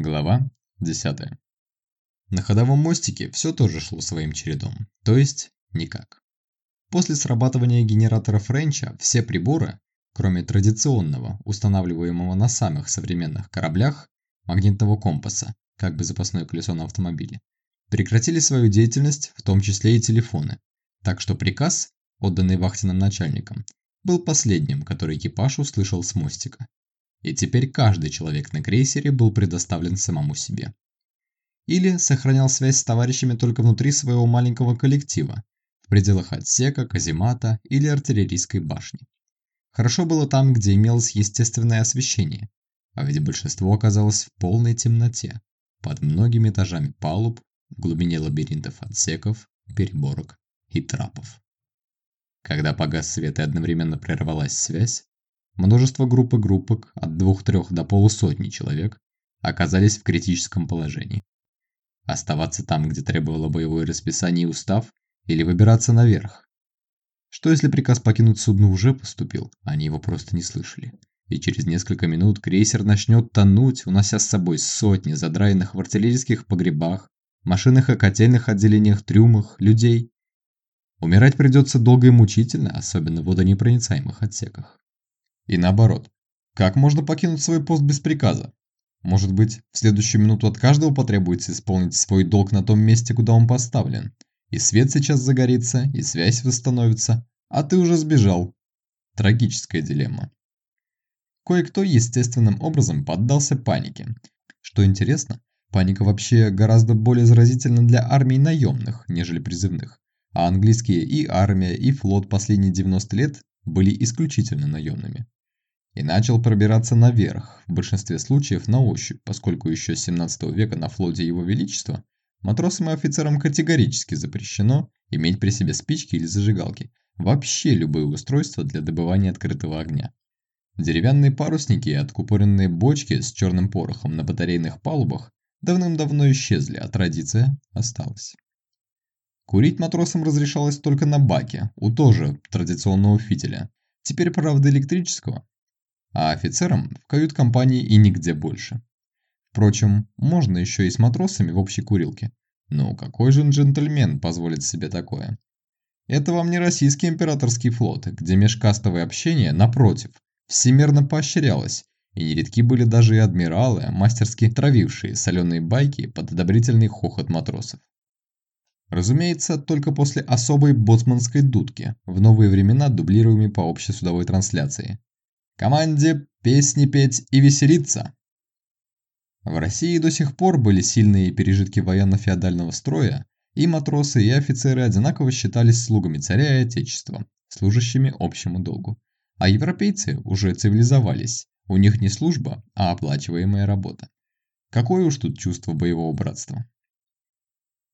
Глава 10. На ходовом мостике все тоже шло своим чередом, то есть никак. После срабатывания генератора Френча все приборы, кроме традиционного, устанавливаемого на самых современных кораблях, магнитного компаса, как бы запасное колесо на автомобиле, прекратили свою деятельность, в том числе и телефоны, так что приказ, отданный вахтенным начальникам, был последним, который экипаж услышал с мостика и теперь каждый человек на крейсере был предоставлен самому себе. Или сохранял связь с товарищами только внутри своего маленького коллектива, в пределах отсека, каземата или артиллерийской башни. Хорошо было там, где имелось естественное освещение, а ведь большинство оказалось в полной темноте, под многими этажами палуб, в глубине лабиринтов отсеков, переборок и трапов. Когда погас свет и одновременно прервалась связь, Множество групп и группок, от двух-трех до полусотни человек, оказались в критическом положении. Оставаться там, где требовало боевое расписание и устав, или выбираться наверх? Что если приказ покинуть судно уже поступил, а они его просто не слышали? И через несколько минут крейсер начнет тонуть, унося с собой сотни задраенных в артиллерийских погребах, машинных и котельных отделениях трюмах, людей. Умирать придется долго и мучительно, особенно в водонепроницаемых отсеках. И наоборот. Как можно покинуть свой пост без приказа? Может быть, в следующую минуту от каждого потребуется исполнить свой долг на том месте, куда он поставлен. И свет сейчас загорится, и связь восстановится, а ты уже сбежал. Трагическая дилемма. Кое-кто естественным образом поддался панике. Что интересно, паника вообще гораздо более заразительна для армий наемных, нежели призывных. А английские и армия, и флот последние 90 лет были исключительно наемными и начал пробираться наверх, в большинстве случаев на ощупь, поскольку еще с 17 века на флоте Его Величества матросам и офицерам категорически запрещено иметь при себе спички или зажигалки, вообще любые устройства для добывания открытого огня. Деревянные парусники и откупоренные бочки с черным порохом на батарейных палубах давным-давно исчезли, а традиция осталась. Курить матросам разрешалось только на баке, у тоже традиционного фитиля, теперь, правда, электрического, а офицерам в кают-компании и нигде больше. Впрочем, можно еще и с матросами в общей курилке. Но какой же джентльмен позволит себе такое? Это вам не российский императорский флот, где межкастовое общение, напротив, всемирно поощрялось, и нередки были даже и адмиралы, мастерски травившие соленые байки под одобрительный хохот матросов. Разумеется, только после особой боцманской дудки, в новые времена дублируемой по общесудовой трансляции. Команде песни петь и веселиться. В России до сих пор были сильные пережитки военно-феодального строя, и матросы, и офицеры одинаково считались слугами царя и отечества, служащими общему долгу. А европейцы уже цивилизовались, у них не служба, а оплачиваемая работа. Какое уж тут чувство боевого братства.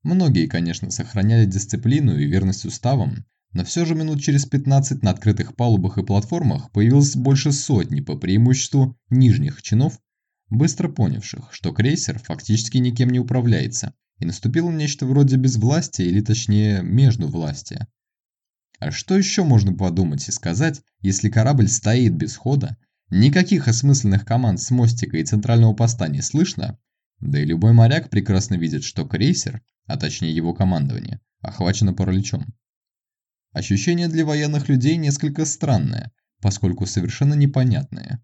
Многие, конечно, сохраняли дисциплину и верность уставам, но все же минут через 15 на открытых палубах и платформах появилось больше сотни, по преимуществу нижних чинов, быстро понявших, что крейсер фактически никем не управляется, и наступило нечто вроде безвластия, или точнее междувластия. А что еще можно подумать и сказать, если корабль стоит без хода, никаких осмысленных команд с мостика и центрального поста не слышно, да и любой моряк прекрасно видит, что крейсер, а точнее его командование, охвачено параличом. Ощущение для военных людей несколько странное, поскольку совершенно непонятное.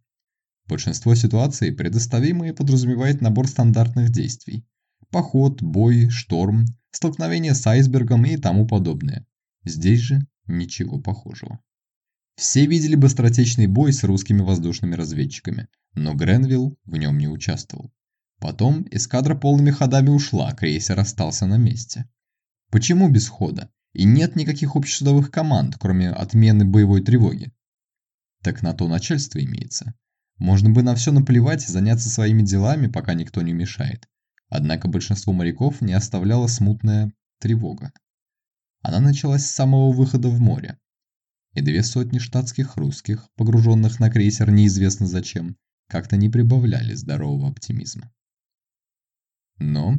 Большинство ситуаций предоставимые подразумевает набор стандартных действий. Поход, бой, шторм, столкновение с айсбергом и тому подобное. Здесь же ничего похожего. Все видели быстротечный бой с русскими воздушными разведчиками, но Гренвилл в нем не участвовал. Потом эскадра полными ходами ушла, крейсер остался на месте. Почему без хода? И нет никаких общесудовых команд, кроме отмены боевой тревоги. Так на то начальство имеется. Можно бы на все наплевать и заняться своими делами, пока никто не мешает. Однако большинство моряков не оставляла смутная тревога. Она началась с самого выхода в море. И две сотни штатских русских, погруженных на крейсер неизвестно зачем, как-то не прибавляли здорового оптимизма. Но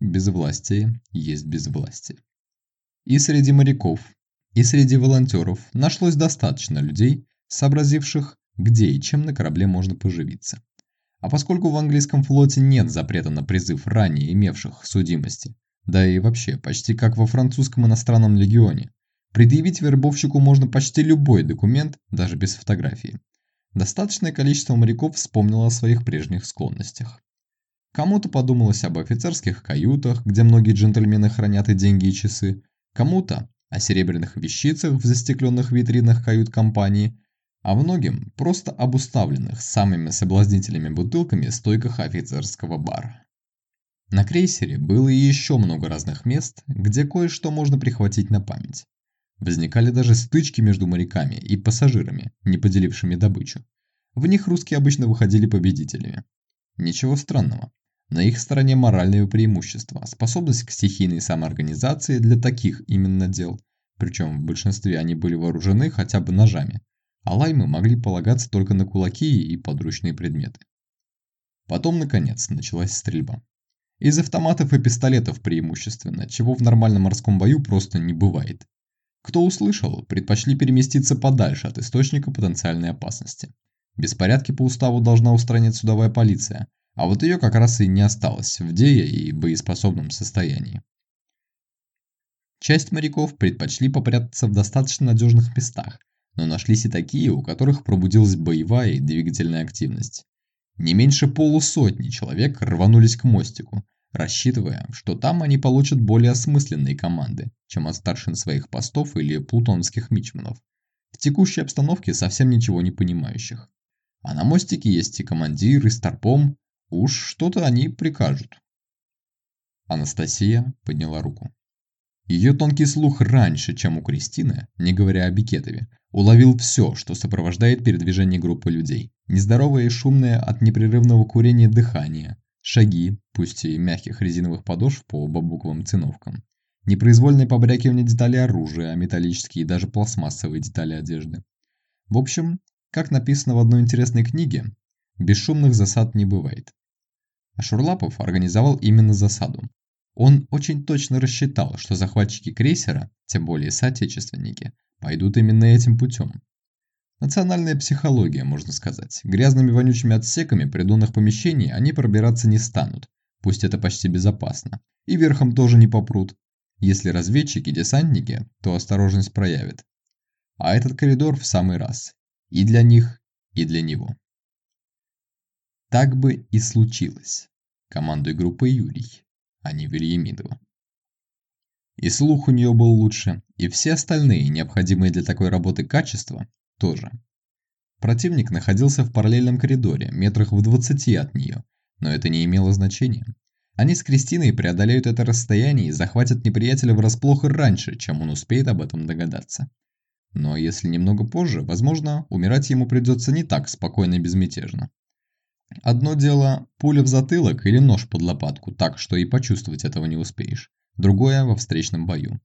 безвластие есть безвластие. И среди моряков, и среди волонтеров нашлось достаточно людей, сообразивших, где и чем на корабле можно поживиться. А поскольку в английском флоте нет запрета на призыв ранее имевших судимости, да и вообще почти как во французском иностранном легионе, предъявить вербовщику можно почти любой документ, даже без фотографии. Достаточное количество моряков вспомнило о своих прежних склонностях. Кому-то подумалось об офицерских каютах, где многие джентльмены хранят и деньги, и часы, кому-то о серебряных вещицах в застекленных витринах кают-компании, а многим просто об уставленных самыми соблазнительными бутылками стойках офицерского бара. На крейсере было и еще много разных мест, где кое-что можно прихватить на память. Возникали даже стычки между моряками и пассажирами, не поделившими добычу. В них русские обычно выходили победителями. Ничего странного. На их стороне моральное преимущество, способность к стихийной самоорганизации для таких именно дел, причем в большинстве они были вооружены хотя бы ножами, а лаймы могли полагаться только на кулаки и подручные предметы. Потом, наконец, началась стрельба. Из автоматов и пистолетов преимущественно, чего в нормальном морском бою просто не бывает. Кто услышал, предпочли переместиться подальше от источника потенциальной опасности. Беспорядки по уставу должна устранять судовая полиция, а вот ее как раз и не осталось в дея и боеспособном состоянии. Часть моряков предпочли попрятаться в достаточно надежных местах, но нашлись и такие, у которых пробудилась боевая и двигательная активность. Не меньше полусотни человек рванулись к мостику, рассчитывая, что там они получат более осмысленные команды, чем от старшин своих постов или плутонских мичманов, в текущей обстановке совсем ничего не понимающих. А на мостике есть и командир, и старпом, уж что-то они прикажут. Анастасия подняла руку. Ее тонкий слух раньше, чем у Кристины, не говоря о Бикетове, уловил все, что сопровождает передвижение группы людей. Нездоровое и шумное от непрерывного курения дыхание, шаги, пусть и мягких резиновых подошв по бамбуковым циновкам, непроизвольное побрякивание деталей оружия, металлические и даже пластмассовые детали одежды. В общем, как написано в одной интересной книге, бесшумных засад не бывает. А Шурлапов организовал именно засаду, он очень точно рассчитал, что захватчики крейсера, тем более соотечественники, пойдут именно этим путем. Национальная психология, можно сказать. Грязными вонючими отсеками придонных помещений они пробираться не станут, пусть это почти безопасно. И верхом тоже не попрут. Если разведчики, десантники, то осторожность проявят. А этот коридор в самый раз. И для них, и для него. Так бы и случилось. Командуй группой Юрий а не Вильямидова. И слух у нее был лучше, и все остальные, необходимые для такой работы качества, тоже. Противник находился в параллельном коридоре, метрах в 20 от нее, но это не имело значения. Они с Кристиной преодолеют это расстояние и захватят неприятеля врасплох и раньше, чем он успеет об этом догадаться. Но если немного позже, возможно, умирать ему придется не так спокойно и безмятежно. Одно дело пуля в затылок или нож под лопатку, так что и почувствовать этого не успеешь. Другое во встречном бою.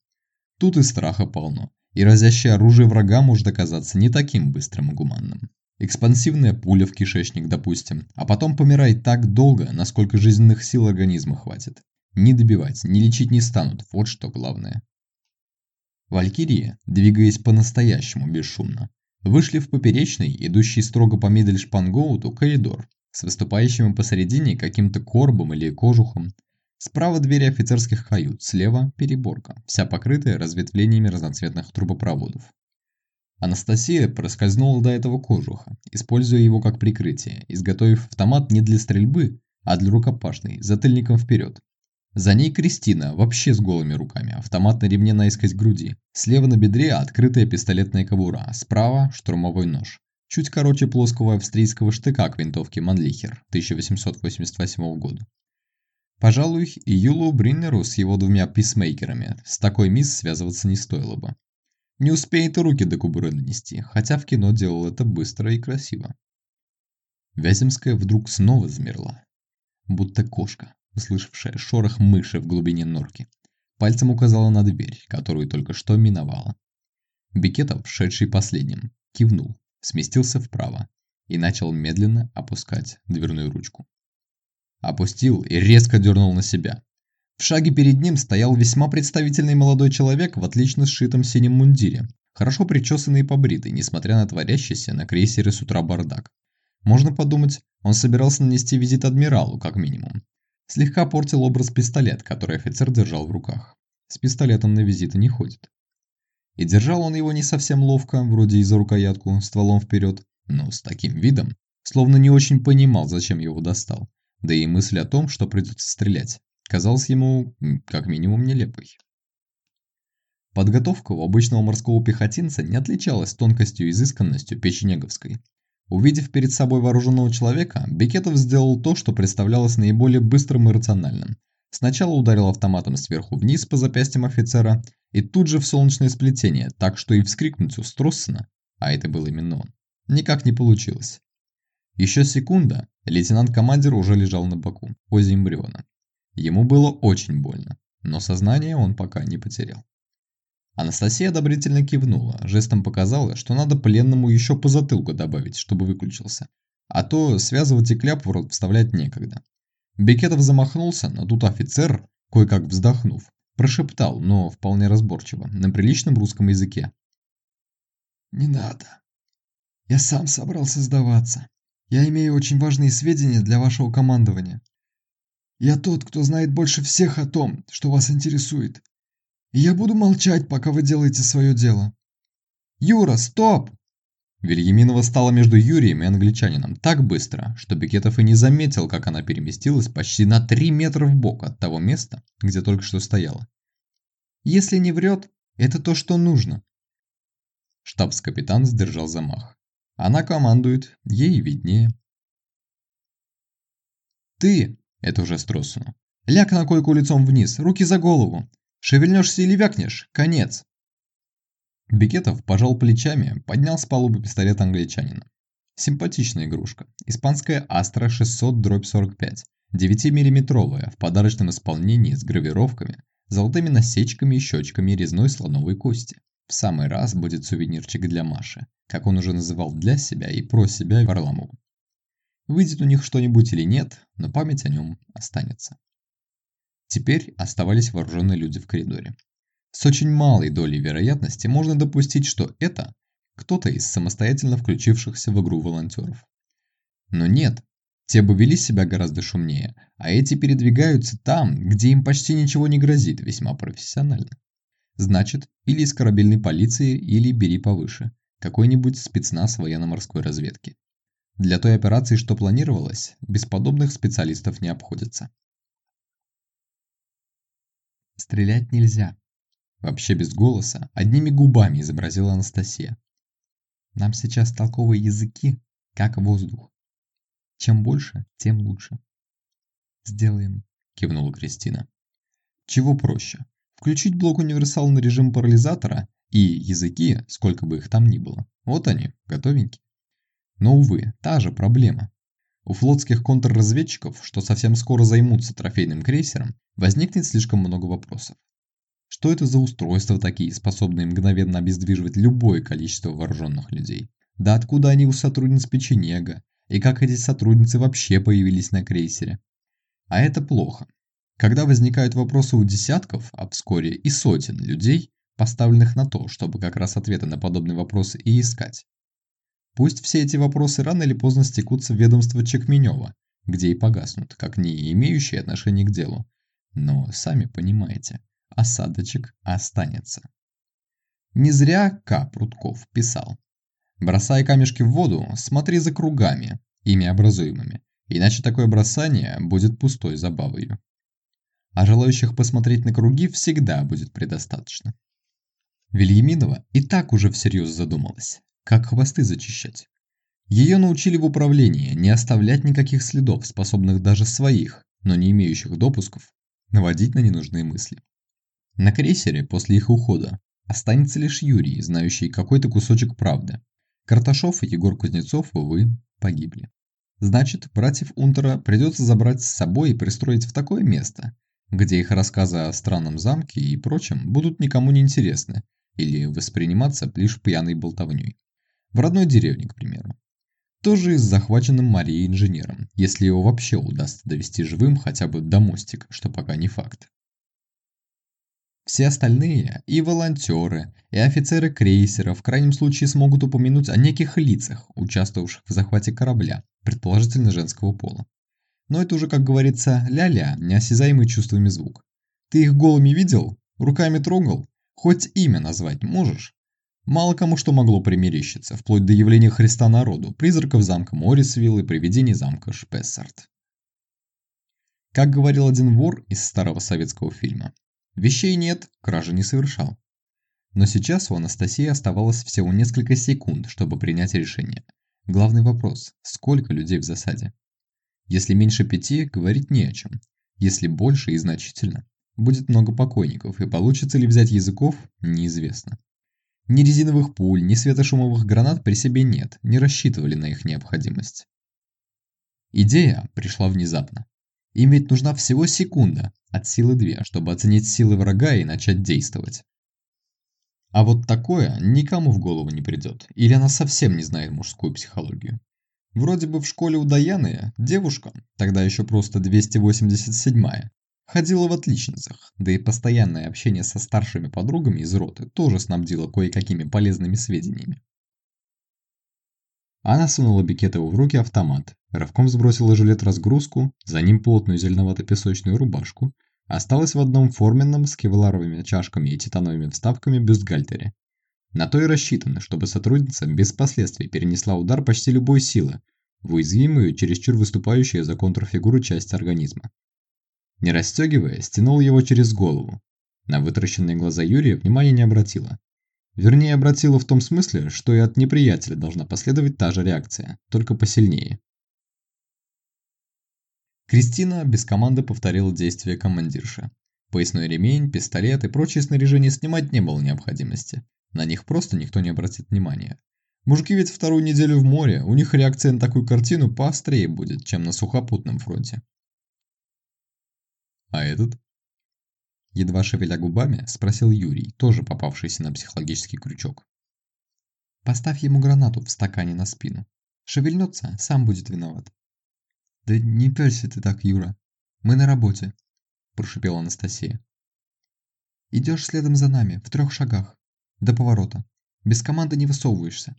Тут и страха полно, и разящее оружие врага может оказаться не таким быстрым и гуманным. Экспансивная пуля в кишечник, допустим, а потом помирай так долго, насколько жизненных сил организма хватит. Не добивать, не лечить не станут, вот что главное. Валькирии, двигаясь по-настоящему бесшумно, вышли в поперечный, идущий строго по Мидельшпангоуту, коридор, с выступающим посередине каким-то корбом или кожухом. Справа двери офицерских кают, слева переборка, вся покрытая разветвлениями разноцветных трубопроводов. Анастасия проскользнула до этого кожуха, используя его как прикрытие, изготовив автомат не для стрельбы, а для рукопашной, затыльником вперед. За ней Кристина, вообще с голыми руками, автомат на ремне наискось груди. Слева на бедре открытая пистолетная кобура, справа штурмовой нож чуть короче плоского австрийского штыка к винтовке Манлихер 1888 года. Пожалуй, и Юлу Бриннеру с его двумя писмейкерами с такой мисс связываться не стоило бы. Не успеет и руки до кубуры нанести, хотя в кино делал это быстро и красиво. Вяземская вдруг снова замерла, будто кошка, услышавшая шорох мыши в глубине норки. Пальцем указала на дверь, которую только что миновала. Бикетов, шедший последним, кивнул, сместился вправо и начал медленно опускать дверную ручку. Опустил и резко дернул на себя. В шаге перед ним стоял весьма представительный молодой человек в отлично сшитом синем мундире, хорошо причесанный и побритый, несмотря на творящийся на крейсере с утра бардак. Можно подумать, Он собирался нанести визит адмиралу, как минимум. Слегка портил образ пистолет, который офицер держал в руках. С пистолетом на визиты не ходит. И держал он его не совсем ловко, вроде и за рукоятку, стволом вперед, но с таким видом, словно не очень понимал, зачем его достал. Да и мысль о том, что придется стрелять, казалась ему как минимум нелепой. Подготовка у обычного морского пехотинца не отличалась тонкостью и изысканностью печенеговской. Увидев перед собой вооруженного человека, Бекетов сделал то, что представлялось наиболее быстрым и рациональным. Сначала ударил автоматом сверху вниз по запястьям офицера и тут же в солнечное сплетение, так что и вскрикнуть у Строссена, а это был именно он, никак не получилось. Еще секунда, лейтенант-командир уже лежал на боку, позе эмбриона. Ему было очень больно, но сознание он пока не потерял. Анастасия одобрительно кивнула, жестом показала, что надо пленному еще по затылку добавить, чтобы выключился. А то связывать и кляп в рот вставлять некогда. Бекетов замахнулся, но тут офицер, кое-как вздохнув, прошептал, но вполне разборчиво, на приличном русском языке. «Не надо. Я сам собрался сдаваться. Я имею очень важные сведения для вашего командования. Я тот, кто знает больше всех о том, что вас интересует. И я буду молчать, пока вы делаете свое дело. Юра, стоп! Вильяминова стала между Юрием и англичанином так быстро, что Бекетов и не заметил, как она переместилась почти на 3 метра в бок от того места, где только что стояла. Если не врет, это то, что нужно. Штабс-капитан сдержал замах. Она командует, ей виднее. «Ты!» – это уже Строссону. «Ляг на койку лицом вниз, руки за голову. Шевельнешься или вякнешь – конец!» Бекетов пожал плечами, поднял с палубы пистолет англичанина. Симпатичная игрушка. Испанская Астра 600-45. 9-миллиметровая, в подарочном исполнении с гравировками, золотыми насечками и щечками резной слоновой кости. В самый раз будет сувенирчик для Маши, как он уже называл для себя и про себя Варламову. Выйдет у них что-нибудь или нет, но память о нем останется. Теперь оставались вооруженные люди в коридоре. С очень малой долей вероятности можно допустить, что это кто-то из самостоятельно включившихся в игру волонтеров. Но нет, те бы вели себя гораздо шумнее, а эти передвигаются там, где им почти ничего не грозит, весьма профессионально. Значит, или из корабельной полиции, или бери повыше. Какой-нибудь спецназ военно-морской разведки. Для той операции, что планировалось, без подобных специалистов не обходится. Стрелять нельзя. Вообще без голоса, одними губами изобразила Анастасия. Нам сейчас толковые языки, как воздух. Чем больше, тем лучше. Сделаем, кивнула Кристина. Чего проще? Включить блок универсал на режим парализатора и языки, сколько бы их там ни было. Вот они, готовенькие. Но, увы, та же проблема. У флотских контрразведчиков, что совсем скоро займутся трофейным крейсером, возникнет слишком много вопросов. Что это за устройства такие, способные мгновенно обездвиживать любое количество вооруженных людей? Да откуда они у сотрудниц печенега? И как эти сотрудницы вообще появились на крейсере? А это плохо. Когда возникают вопросы у десятков, а вскоре и сотен людей, поставленных на то, чтобы как раз ответы на подобные вопросы и искать. Пусть все эти вопросы рано или поздно стекутся в ведомство Чекменева, где и погаснут, как не имеющие отношения к делу. Но сами понимаете, осадочек останется. Не зря К. Прутков писал. Бросай камешки в воду, смотри за кругами, ими образуемыми, иначе такое бросание будет пустой забавой. А желающих посмотреть на круги всегда будет предостаточно. Вильяминова и так уже всерьез задумалась, как хвосты зачищать. Ее научили в управлении не оставлять никаких следов, способных даже своих, но не имеющих допусков, наводить на ненужные мысли. На крейсере после их ухода останется лишь Юрий, знающий какой-то кусочек правды. Карташов и Егор Кузнецов, увы, погибли. Значит, братьев Унтера придется забрать с собой и пристроить в такое место, где их рассказы о странном замке и прочем будут никому не интересны или восприниматься лишь пьяной болтовней. В родной деревне, к примеру. Тоже с захваченным Марией инженером, если его вообще удастся довести живым хотя бы до мостика, что пока не факт. Все остальные, и волонтеры, и офицеры крейсера в крайнем случае смогут упомянуть о неких лицах, участвовавших в захвате корабля, предположительно женского пола. Но это уже, как говорится, ля-ля, неосязаемый чувствами звук. Ты их голыми видел? Руками трогал? Хоть имя назвать можешь? Мало кому что могло примерещиться, вплоть до явления Христа народу, призраков замка Моррисвилл и привидений замка Шпессарт. Как говорил один вор из старого советского фильма, вещей нет, кражи не совершал. Но сейчас у Анастасии оставалось всего несколько секунд, чтобы принять решение. Главный вопрос – сколько людей в засаде? Если меньше пяти, говорить не о чем. Если больше и значительно, будет много покойников, и получится ли взять языков – неизвестно. Ни резиновых пуль, ни светошумовых гранат при себе нет, не рассчитывали на их необходимость. Идея пришла внезапно. Им ведь нужна всего секунда, от силы две, чтобы оценить силы врага и начать действовать. А вот такое никому в голову не придет, или она совсем не знает мужскую психологию. Вроде бы в школе у Даяны девушка, тогда еще просто 287-я, Ходила в отличницах, да и постоянное общение со старшими подругами из роты тоже снабдило кое-какими полезными сведениями. Она сунула Бикетову в руки автомат, рывком сбросила жилет-разгрузку, за ним плотную зеленовато-песочную рубашку, осталась в одном форменном с кевларовыми чашками и титановыми вставками бюстгальтере. На то и рассчитано, чтобы сотрудница без последствий перенесла удар почти любой силы в уязвимую, чересчур выступающую за контрфигуру часть организма. Не расстегивая, стянул его через голову. На вытаращенные глаза Юрия внимания не обратила. Вернее, обратила в том смысле, что и от неприятеля должна последовать та же реакция, только посильнее. Кристина без команды повторила действия командирши. Поясной ремень, пистолет и прочее снаряжение снимать не было необходимости. На них просто никто не обратит внимания. Мужики ведь вторую неделю в море, у них реакция на такую картину поострее будет, чем на сухопутном фронте. А этот? Едва шевеля губами, спросил Юрий, тоже попавшийся на психологический крючок. Поставь ему гранату в стакане на спину. Шевельнется, сам будет виноват. Да не пёрся ты так, Юра. Мы на работе, прошипела Анастасия. Идешь следом за нами, в трех шагах. До поворота. Без команды не высовываешься.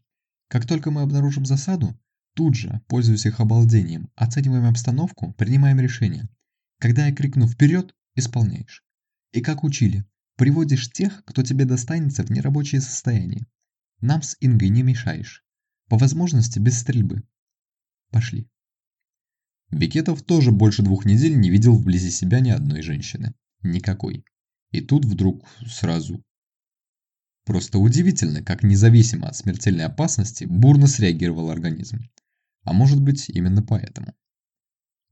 Как только мы обнаружим засаду, тут же, пользуясь их обалдением, оцениваем обстановку, принимаем решение. Когда я крикну «Вперед!», исполняешь. И как учили, приводишь тех, кто тебе достанется в нерабочее состояние. Нам с Ингой не мешаешь. По возможности без стрельбы. Пошли. Бекетов тоже больше двух недель не видел вблизи себя ни одной женщины. Никакой. И тут вдруг сразу. Просто удивительно, как независимо от смертельной опасности бурно среагировал организм. А может быть именно поэтому.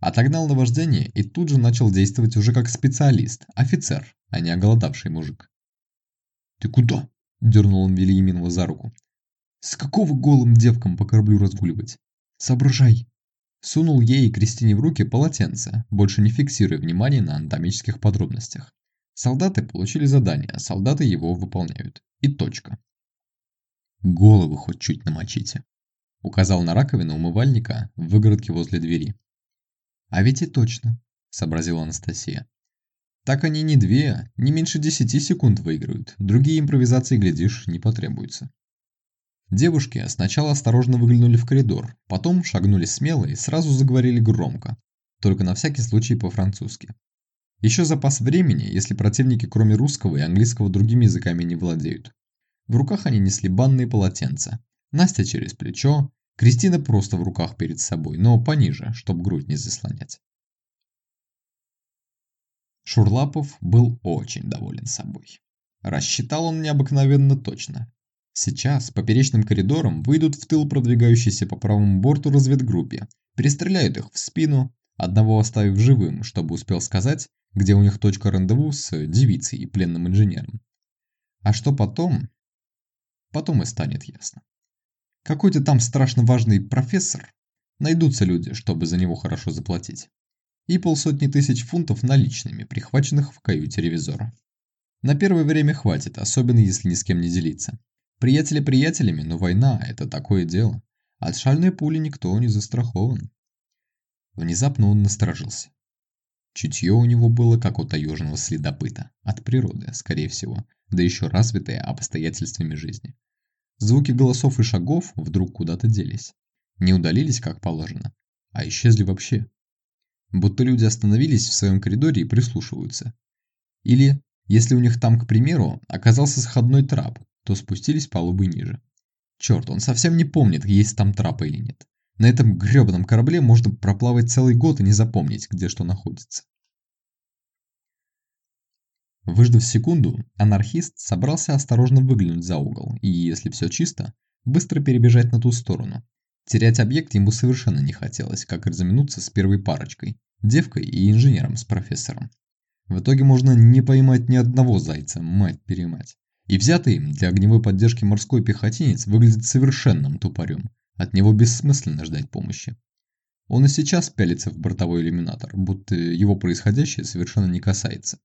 Отогнал наваждение и тут же начал действовать уже как специалист, офицер, а не оголодавший мужик. «Ты куда?» – дернул он Вильяминова за руку. «С какого голым девкам по кораблю разгуливать? Соображай!» Сунул ей и Кристине в руки полотенце, больше не фиксируя внимание на анатомических подробностях. Солдаты получили задание, солдаты его выполняют. И точка. «Головы хоть чуть намочите», – указал на раковину умывальника в выгородке возле двери. «А ведь и точно», – сообразила Анастасия. «Так они не две, не меньше десяти секунд выиграют, другие импровизации, глядишь, не потребуются». Девушки сначала осторожно выглянули в коридор, потом шагнули смело и сразу заговорили громко, только на всякий случай по-французски. Еще запас времени, если противники кроме русского и английского другими языками не владеют. В руках они несли банные полотенца. Настя через плечо, Кристина просто в руках перед собой, но пониже, чтобы грудь не заслонять. Шурлапов был очень доволен собой. Рассчитал он необыкновенно точно. Сейчас поперечным коридором выйдут в тыл продвигающейся по правому борту разведгруппе, перестреляют их в спину, одного оставив живым, чтобы успел сказать, где у них точка рандеву с девицей и пленным инженером. А что потом? Потом и станет ясно. Какой-то там страшно важный профессор. Найдутся люди, чтобы за него хорошо заплатить. И полсотни тысяч фунтов наличными, прихваченных в каюте ревизора. На первое время хватит, особенно если ни с кем не делиться. Приятели приятелями, но война – это такое дело. От шальной пули никто не застрахован. Внезапно он насторожился. Чутье у него было, как у таежного следопыта, от природы, скорее всего, да еще развитое обстоятельствами жизни. Звуки голосов и шагов вдруг куда-то делись. Не удалились, как положено, а исчезли вообще. Будто люди остановились в своем коридоре и прислушиваются. Или, если у них там, к примеру, оказался сходной трап, то спустились палубы ниже. Черт, он совсем не помнит, есть там трап или нет. На этом грёбаном корабле можно проплавать целый год и не запомнить, где что находится. Выждав секунду, анархист собрался осторожно выглянуть за угол и, если все чисто, быстро перебежать на ту сторону. Терять объект ему совершенно не хотелось, как разминуться с первой парочкой, девкой и инженером с профессором. В итоге можно не поймать ни одного зайца, мать-перемать. И взятый для огневой поддержки морской пехотинец выглядит совершенным тупорем. От него бессмысленно ждать помощи. Он и сейчас пялится в бортовой иллюминатор, будто его происходящее совершенно не касается.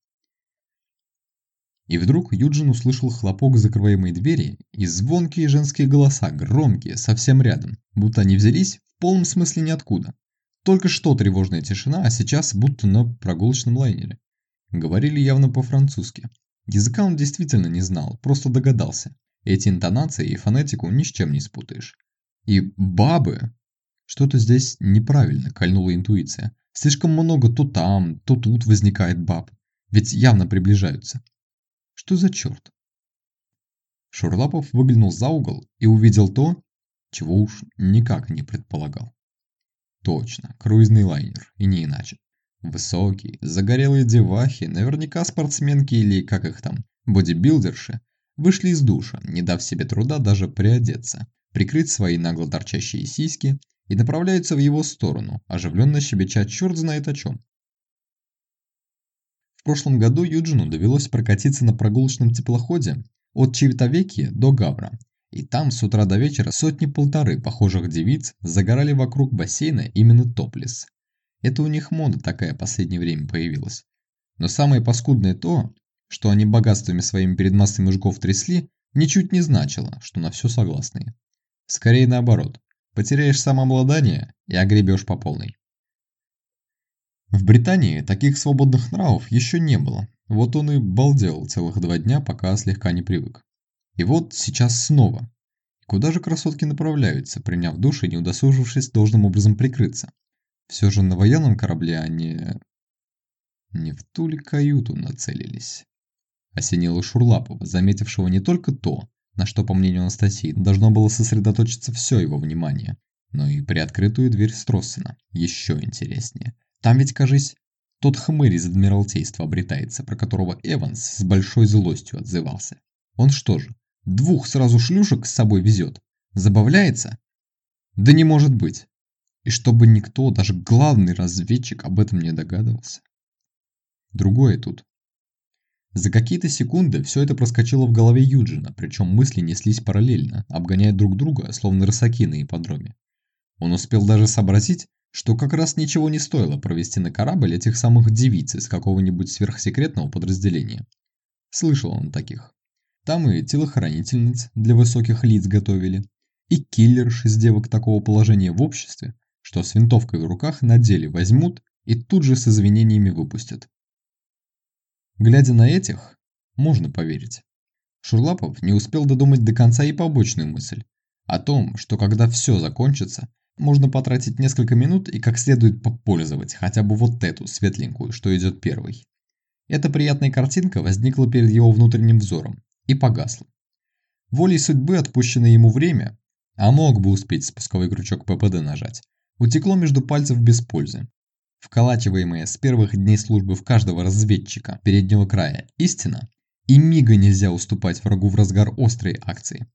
И вдруг Юджин услышал хлопок закрываемой двери и звонкие женские голоса, громкие, совсем рядом, будто они взялись в полном смысле ниоткуда. Только что тревожная тишина, а сейчас будто на прогулочном лайнере. Говорили явно по-французски. Языка он действительно не знал, просто догадался. Эти интонации и фонетику ни с чем не спутаешь. И бабы... Что-то здесь неправильно, кольнула интуиция. Слишком много то там, то тут возникает баб. Ведь явно приближаются. Что за черт? Шурлапов выглянул за угол и увидел то, чего уж никак не предполагал. Точно, круизный лайнер, и не иначе. Высокие, загорелые девахи, наверняка спортсменки или, как их там, бодибилдерши, вышли из душа, не дав себе труда даже приодеться, прикрыть свои нагло торчащие сиськи и направляются в его сторону, оживленно щебеча черт знает о чем. В прошлом году Юджину довелось прокатиться на прогулочном теплоходе от Чевитовеки до Гавра, и там с утра до вечера сотни-полторы похожих девиц загорали вокруг бассейна именно топлес. Это у них мода такая последнее время появилась. Но самое паскудное то, что они богатствами своими перед массой мужиков трясли, ничуть не значило, что на все согласные. Скорее наоборот, потеряешь самообладание и огребешь по полной. В Британии таких свободных нравов еще не было, вот он и балдел целых два дня, пока слегка не привык. И вот сейчас снова. Куда же красотки направляются, приняв душ и не удосужившись должным образом прикрыться? Все же на военном корабле они... Не в ту ли каюту нацелились? Осенило Шурлапова, заметившего не только то, на что, по мнению Анастасии, должно было сосредоточиться все его внимание, но и приоткрытую дверь Строссена. Еще интереснее. Там ведь, кажись, тот хмырь из Адмиралтейства обретается, про которого Эванс с большой злостью отзывался. Он что же, двух сразу шлюшек с собой везет? Забавляется? Да не может быть. И чтобы никто, даже главный разведчик, об этом не догадывался. Другое тут. За какие-то секунды все это проскочило в голове Юджина, причем мысли неслись параллельно, обгоняя друг друга, словно рысаки на ипподроме. Он успел даже сообразить, что как раз ничего не стоило провести на корабль этих самых девиц из какого-нибудь сверхсекретного подразделения. Слышал он таких. Там и телохранительниц для высоких лиц готовили, и киллерш из девок такого положения в обществе, что с винтовкой в руках на деле возьмут и тут же с извинениями выпустят. Глядя на этих, можно поверить. Шурлапов не успел додумать до конца и побочную мысль о том, что когда все закончится, можно потратить несколько минут и как следует попользовать хотя бы вот эту светленькую, что идет первой. Эта приятная картинка возникла перед его внутренним взором и погасла. Волей судьбы отпущенное ему время, а мог бы успеть спусковой крючок ППД нажать, утекло между пальцев без пользы. Вколачиваемая с первых дней службы в каждого разведчика переднего края истина, и мига нельзя уступать врагу в разгар острой акции,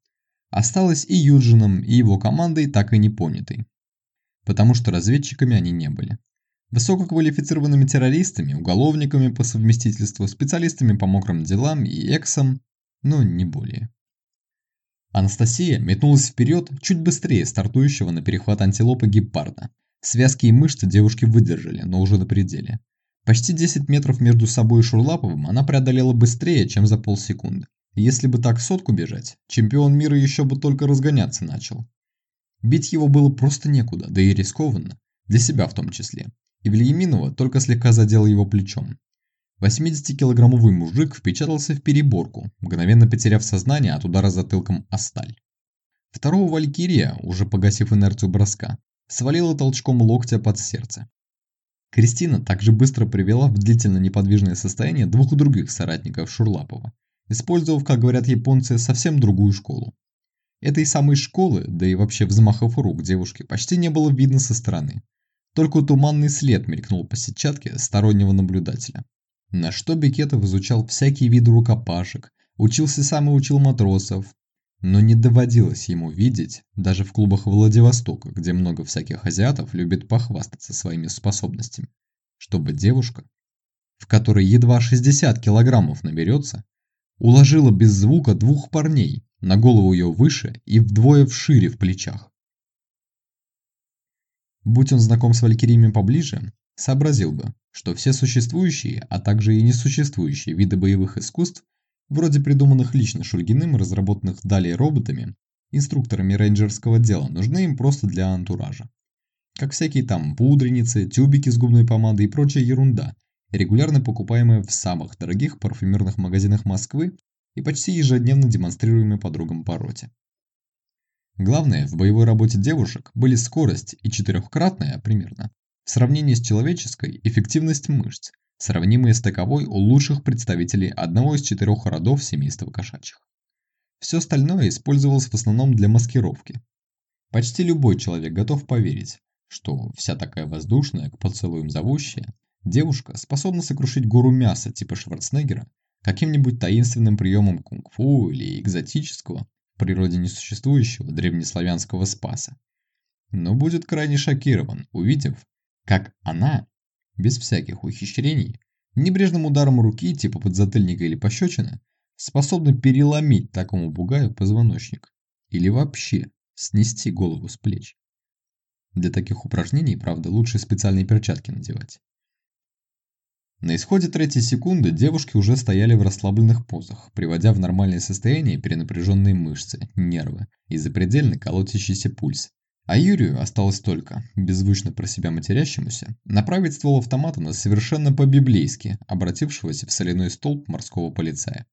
осталась и Юджином, и его командой так и не понятой. Потому что разведчиками они не были. Высококвалифицированными террористами, уголовниками по совместительству, специалистами по мокрым делам и эксам, но не более. Анастасия метнулась вперед чуть быстрее стартующего на перехват антилопы гепарда. Связки и мышцы девушки выдержали, но уже на пределе. Почти 10 метров между собой и Шурлаповым она преодолела быстрее, чем за полсекунды. Если бы так сотку бежать, чемпион мира еще бы только разгоняться начал. Бить его было просто некуда, да и рискованно. Для себя в том числе. и Вильяминова только слегка задел его плечом. 80-килограммовый мужик впечатался в переборку, мгновенно потеряв сознание от удара затылком о сталь. Второго Валькирия, уже погасив инерцию броска, свалила толчком локтя под сердце. Кристина также быстро привела в длительно неподвижное состояние двух других соратников Шурлапова, использовав, как говорят японцы, совсем другую школу. Этой самой школы, да и вообще взмахов рук девушки, почти не было видно со стороны. Только туманный след мелькнул по сетчатке стороннего наблюдателя. На что Бекетов изучал всякие виды рукопашек, учился сам и учил матросов. Но не доводилось ему видеть, даже в клубах Владивостока, где много всяких азиатов любит похвастаться своими способностями, чтобы девушка, в которой едва 60 килограммов наберется, уложила без звука двух парней, на голову ее выше и вдвое вшире в плечах. Будь он знаком с валькириями поближе, сообразил бы, что все существующие, а также и несуществующие виды боевых искусств, вроде придуманных лично Шульгиным разработанных далее роботами, инструкторами рейнджерского дела, нужны им просто для антуража. Как всякие там пудреницы, тюбики с губной помадой и прочая ерунда, регулярно покупаемая в самых дорогих парфюмерных магазинах Москвы и почти ежедневно демонстрируемые подругам по роте. Главное в боевой работе девушек были скорость и четырехкратная, примерно, в сравнении с человеческой эффективность мышц, сравнимые с таковой у лучших представителей одного из четырех родов семейства кошачьих. Все остальное использовалось в основном для маскировки. Почти любой человек готов поверить, что вся такая воздушная, к поцелуям зовущая, девушка способна сокрушить гору мяса типа Шварценеггера каким-нибудь таинственным приемом кунг-фу или экзотического, в природе несуществующего древнеславянского спаса. Но будет крайне шокирован, увидев, как она, без всяких ухищрений, небрежным ударом руки типа подзатыльника или пощечины, способна переломить такому бугаю позвоночник или вообще снести голову с плеч. Для таких упражнений, правда, лучше специальные перчатки надевать. На исходе третьей секунды девушки уже стояли в расслабленных позах, приводя в нормальное состояние перенапряженные мышцы, нервы и запредельно колотящийся пульс, а Юрию осталось только, беззвучно про себя матерящемуся, направить ствол автомата на совершенно по-библейски обратившегося в соляной столб морского полицая.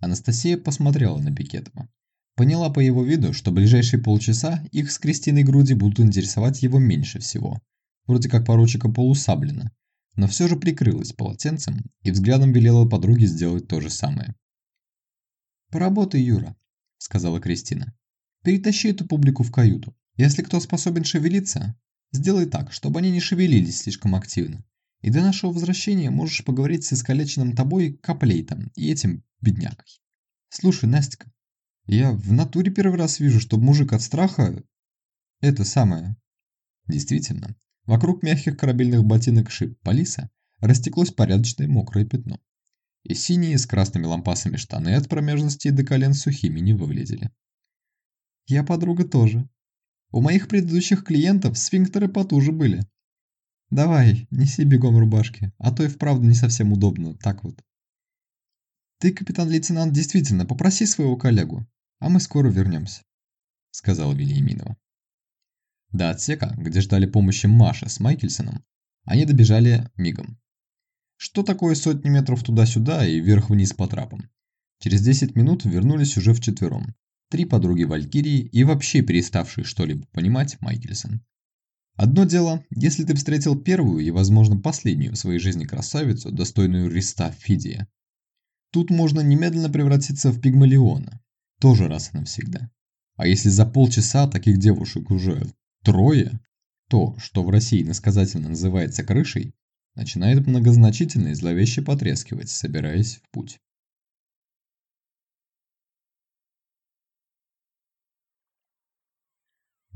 Анастасия посмотрела на Бекетова. Поняла по его виду, что ближайшие полчаса их с Кристиной груди будут интересовать его меньше всего. Вроде как поручика полусаблина. Но все же прикрылась полотенцем и взглядом велела подруге сделать то же самое. «Поработай, Юра», — сказала Кристина. «Перетащи эту публику в каюту. Если кто способен шевелиться, сделай так, чтобы они не шевелились слишком активно. И до нашего возвращения можешь поговорить с искалеченным тобой Каплейтом и этим беднякой. Слушай, Настя, я в натуре первый раз вижу, чтобы мужик от страха... Это самое... Действительно, вокруг мягких корабельных ботинок шип Полиса растеклось порядочное мокрое пятно. И синие с красными лампасами штаны от промежности до колен сухими не выглядели. Я подруга тоже, у моих предыдущих клиентов сфинктеры потуже были. Давай, неси бегом рубашки, а то и вправду не совсем удобно, так вот. Ты, капитан-лейтенант, действительно попроси своего коллегу, а мы скоро вернемся, сказала Вильяминова. До отсека, где ждали помощи Маша с Майкельсоном, они добежали мигом. Что такое сотни метров туда-сюда и вверх-вниз по трапам? Через 10 минут вернулись уже вчетвером, три подруги Валькирии и вообще переставший что-либо понимать Майкельсон. Одно дело, если ты встретил первую и, возможно, последнюю в своей жизни красавицу, достойную Риста Фидия. Тут можно немедленно превратиться в пигмалиона, тоже раз и навсегда. А если за полчаса таких девушек уже трое, то, что в России насказательно называется крышей, начинает многозначительно и зловеще потрескивать, собираясь в путь.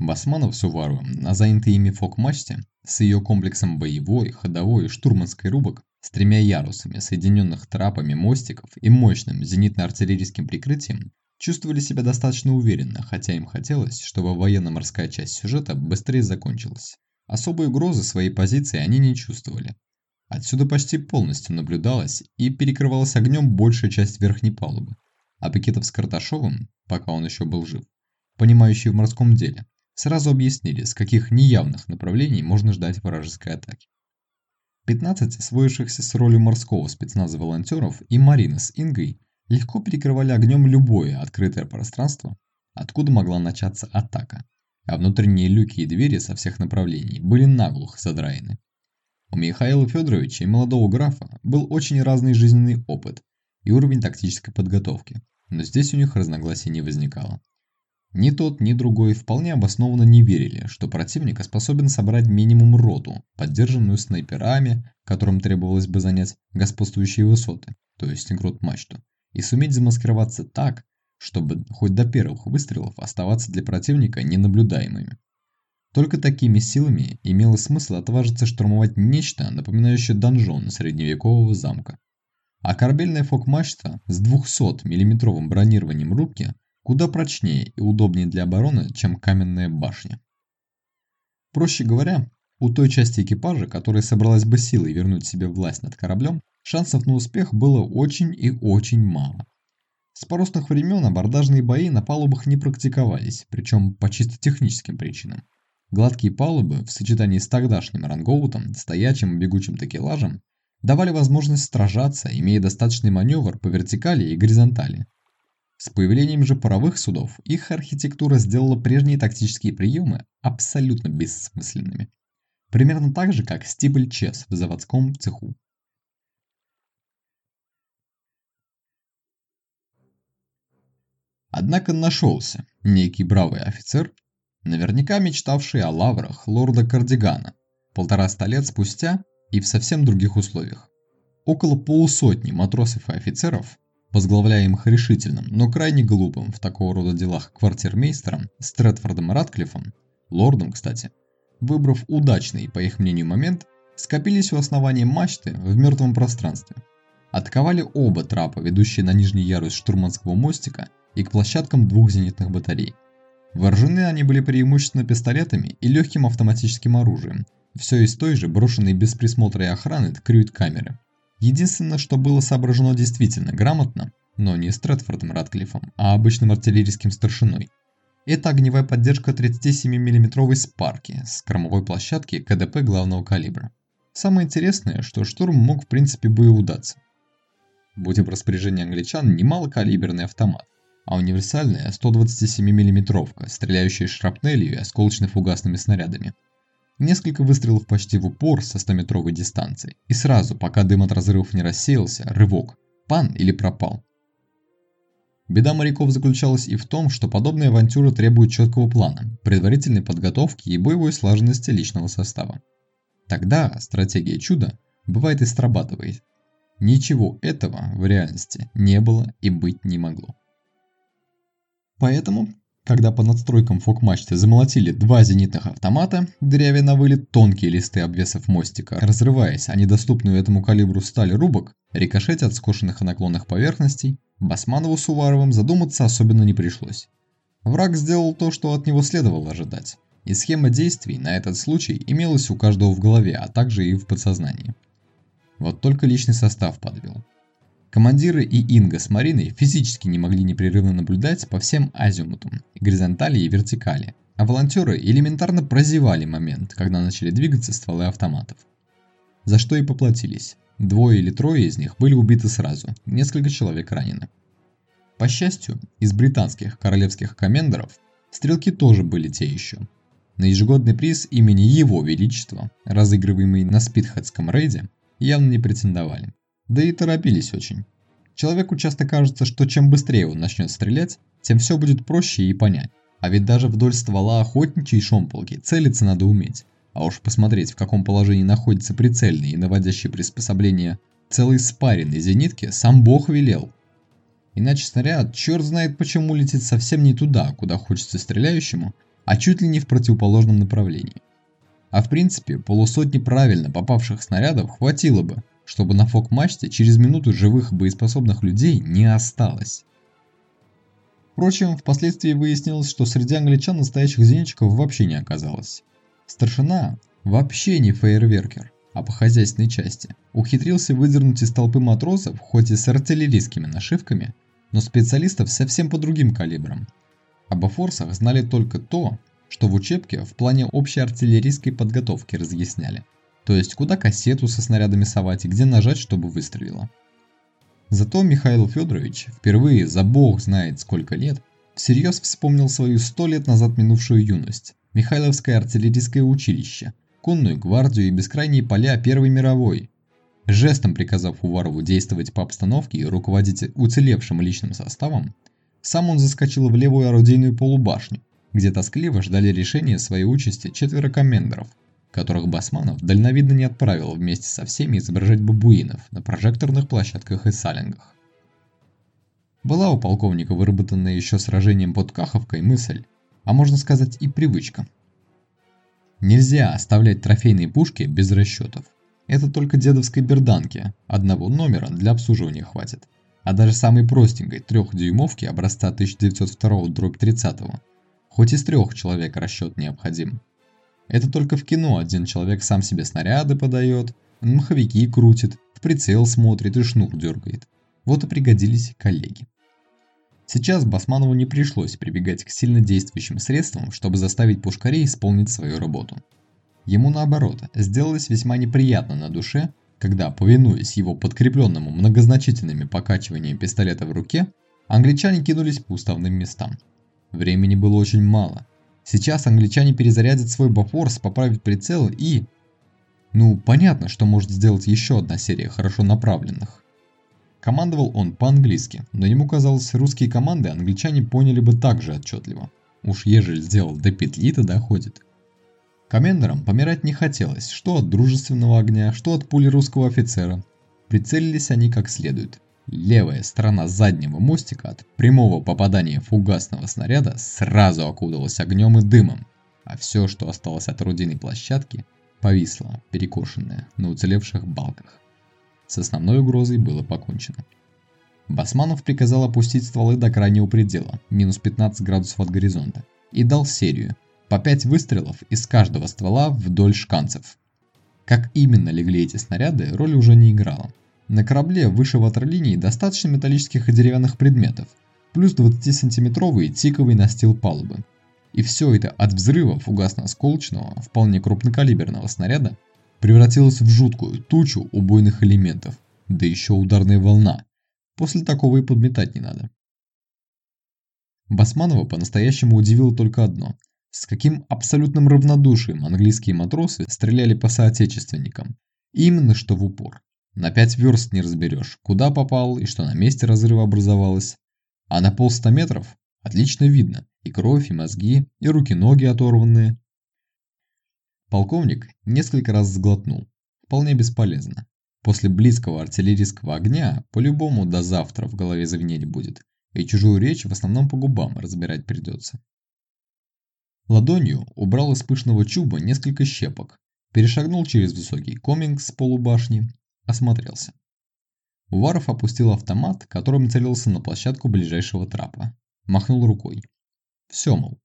Басманов Сувару на занятой ими фок-мачте с ее комплексом боевой, ходовой и штурманской рубок с тремя ярусами, соединенных трапами мостиков и мощным зенитно-артиллерийским прикрытием, чувствовали себя достаточно уверенно, хотя им хотелось, чтобы военно-морская часть сюжета быстрее закончилась. Особой угрозы своей позиции они не чувствовали. Отсюда почти полностью наблюдалась и перекрывалась огнем большая часть верхней палубы. А Пикетов с Карташовым, пока он еще был жив, понимающий в морском деле, сразу объяснили, с каких неявных направлений можно ждать вражеской атаки. 15 освоившихся с ролью морского спецназа волонтеров и Марина с Ингой легко перекрывали огнем любое открытое пространство, откуда могла начаться атака, а внутренние люки и двери со всех направлений были наглухо задраены. У Михаила Федоровича и молодого графа был очень разный жизненный опыт и уровень тактической подготовки, но здесь у них разногласий не возникало. Ни тот, ни другой вполне обоснованно не верили, что противник способен собрать минимум роту, поддержанную снайперами, которым требовалось бы занять господствующие высоты, то есть грот-мачту, и суметь замаскироваться так, чтобы хоть до первых выстрелов оставаться для противника ненаблюдаемыми. Только такими силами имело смысл отважиться штурмовать нечто, напоминающее донжон средневекового замка. А корабельная фок-мачта с 200 миллиметровым бронированием рубки куда прочнее и удобнее для обороны, чем каменная башня. Проще говоря, у той части экипажа, которая собралась бы силой вернуть себе власть над кораблем, шансов на успех было очень и очень мало. С поросных времен абордажные бои на палубах не практиковались, причем по чисто техническим причинам. Гладкие палубы в сочетании с тогдашним рангоутом, стоячим и бегучим такелажем давали возможность сражаться, имея достаточный маневр по вертикали и горизонтали, с появлением же паровых судов их архитектура сделала прежние тактические приемы абсолютно бессмысленными. Примерно так же, как стибль ЧЕС в заводском цеху. Однако нашелся некий бравый офицер, наверняка мечтавший о лаврах лорда Кардигана, полтораста лет спустя и в совсем других условиях. Около полусотни матросов и офицеров возглавляемых решительным, но крайне глупым в такого рода делах квартирмейстером Стрэдфордом Ратклиффом, лордом, кстати, выбрав удачный, по их мнению, момент, скопились у основания мачты в мертвом пространстве. Атаковали оба трапа, ведущие на нижний ярус штурманского мостика и к площадкам двух зенитных батарей. Вооружены они были преимущественно пистолетами и легким автоматическим оружием, все из той же брошенной без присмотра и охраны крюит-камеры. Единственное, что было соображено действительно грамотно, но не Стрэдфордом Ратклиффом, а обычным артиллерийским старшиной. Это огневая поддержка 37 миллиметровой спарки с кормовой площадки КДП главного калибра. Самое интересное, что штурм мог в принципе бы и удаться. Будь в распоряжении англичан немалокалиберный автомат, а универсальная 127 миллиметровка, стреляющая шрапнелью и осколочно-фугасными снарядами – Несколько выстрелов почти в упор со 100-метровой дистанции. И сразу, пока дым от разрывов не рассеялся, рывок. Пан или пропал. Беда моряков заключалась и в том, что подобная авантюра требует четкого плана, предварительной подготовки и боевой слаженности личного состава. Тогда стратегия чуда бывает и срабатывает. Ничего этого в реальности не было и быть не могло. Поэтому когда по надстройкам фок-мачты замолотили два зенитных автомата, дырявя на вылет тонкие листы обвесов мостика, разрываясь о недоступную этому калибру сталь рубок, рикошетя от скошенных и наклонных поверхностей, Басманову с Уваровым задуматься особенно не пришлось. Враг сделал то, что от него следовало ожидать, и схема действий на этот случай имелась у каждого в голове, а также и в подсознании. Вот только личный состав подвел. Командиры и Инга с Мариной физически не могли непрерывно наблюдать по всем азимутам, горизонтали и вертикали, а волонтеры элементарно прозевали момент, когда начали двигаться стволы автоматов. За что и поплатились. Двое или трое из них были убиты сразу, несколько человек ранены. По счастью, из британских королевских комендоров стрелки тоже были те еще. На ежегодный приз имени Его Величества, разыгрываемый на Спитхедском рейде, явно не претендовали. Да и торопились очень. Человеку часто кажется, что чем быстрее он начнет стрелять, тем все будет проще и понять. А ведь даже вдоль ствола охотничьей шомполки целиться надо уметь. А уж посмотреть, в каком положении находится прицельный и наводящий приспособление целой спаренной зенитки, сам бог велел. Иначе снаряд черт знает почему летит совсем не туда, куда хочется стреляющему, а чуть ли не в противоположном направлении. А в принципе, полусотни правильно попавших снарядов хватило бы, чтобы на фок-мачте через минуту живых боеспособных людей не осталось. Впрочем, впоследствии выяснилось, что среди англичан настоящих зенитчиков вообще не оказалось. Старшина вообще не фейерверкер, а по хозяйственной части. Ухитрился выдернуть из толпы матросов, хоть и с артиллерийскими нашивками, но специалистов совсем по другим калибрам. Об форсах знали только то, что в учебке в плане общей артиллерийской подготовки разъясняли. То есть, куда кассету со снарядами совать и где нажать, чтобы выстрелило. Зато Михаил Федорович впервые за бог знает сколько лет всерьез вспомнил свою сто лет назад минувшую юность, Михайловское артиллерийское училище, конную гвардию и бескрайние поля Первой мировой. Жестом приказав Уварову действовать по обстановке и руководить уцелевшим личным составом, сам он заскочил в левую орудийную полубашню, где тоскливо ждали решения своей участи четверо комендоров, которых Басманов дальновидно не отправил вместе со всеми изображать бабуинов на прожекторных площадках и салингах. Была у полковника выработанная еще сражением под Каховкой мысль, а можно сказать и привычка. Нельзя оставлять трофейные пушки без расчетов. Это только дедовской берданки, одного номера для обслуживания хватит. А даже самой простенькой трехдюймовки образца 1902-30, хоть из трех человек расчет необходим. Это только в кино один человек сам себе снаряды подает, маховики крутит, в прицел смотрит и шнур дергает. Вот и пригодились коллеги. Сейчас Басманову не пришлось прибегать к сильно действующим средствам, чтобы заставить пушкарей исполнить свою работу. Ему наоборот, сделалось весьма неприятно на душе, когда, повинуясь его подкрепленному многозначительными покачиваниями пистолета в руке, англичане кинулись по уставным местам. Времени было очень мало. Сейчас англичане перезарядят свой Бафорс, поправят прицел и... Ну, понятно, что может сделать еще одна серия хорошо направленных. Командовал он по-английски, но ему казалось, русские команды англичане поняли бы так же отчетливо. Уж ежели сделал до петли-то доходит. Комендорам помирать не хотелось, что от дружественного огня, что от пули русского офицера. Прицелились они как следует. Левая сторона заднего мостика от прямого попадания фугасного снаряда сразу окуталась огнем и дымом, а все, что осталось от орудийной площадки, повисло, перекошенное на уцелевших балках. С основной угрозой было покончено. Басманов приказал опустить стволы до крайнего предела, минус 15 градусов от горизонта, и дал серию, по 5 выстрелов из каждого ствола вдоль шканцев. Как именно легли эти снаряды, роли уже не играла. На корабле выше ватерлинии достаточно металлических и деревянных предметов, плюс 20-сантиметровый тиковый настил палубы. И все это от взрыва фугасно-осколочного, вполне крупнокалиберного снаряда превратилась в жуткую тучу убойных элементов, да еще ударная волна. После такого и подметать не надо. Басманова по-настоящему удивило только одно. С каким абсолютным равнодушием английские матросы стреляли по соотечественникам. Именно что в упор. На пять верст не разберешь, куда попал и что на месте разрыва образовалось. А на полста метров отлично видно и кровь, и мозги, и руки-ноги оторванные, Полковник несколько раз сглотнул. Вполне бесполезно. После близкого артиллерийского огня по-любому до завтра в голове звенеть будет, и чужую речь в основном по губам разбирать придется. Ладонью убрал из пышного чуба несколько щепок, перешагнул через высокий коминг с полубашни, осмотрелся. Уваров опустил автомат, которым целился на площадку ближайшего трапа. Махнул рукой. Все, мол,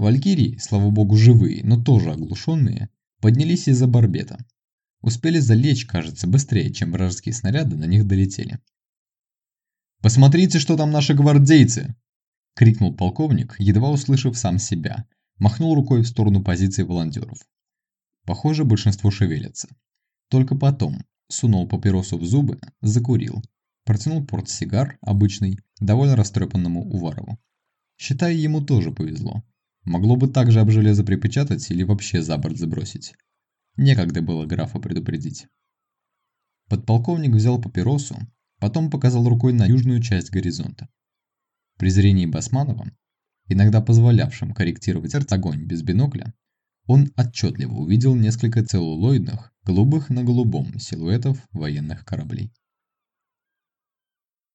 Валькирии, слава богу, живые, но тоже оглушенные, поднялись из-за барбета. Успели залечь, кажется, быстрее, чем вражеские снаряды на них долетели. «Посмотрите, что там наши гвардейцы!» – крикнул полковник, едва услышав сам себя. Махнул рукой в сторону позиции волонтеров. Похоже, большинство шевелится. Только потом сунул папиросу в зубы, закурил. Протянул портсигар, обычный, довольно растрепанному Уварову. Считай, ему тоже повезло. Могло бы также об железо припечатать или вообще за борт забросить. Некогда было графа предупредить. Подполковник взял папиросу, потом показал рукой на южную часть горизонта. При зрении Басманова, иногда позволявшим корректировать огонь без бинокля, он отчетливо увидел несколько целлулоидных, голубых на голубом силуэтов военных кораблей.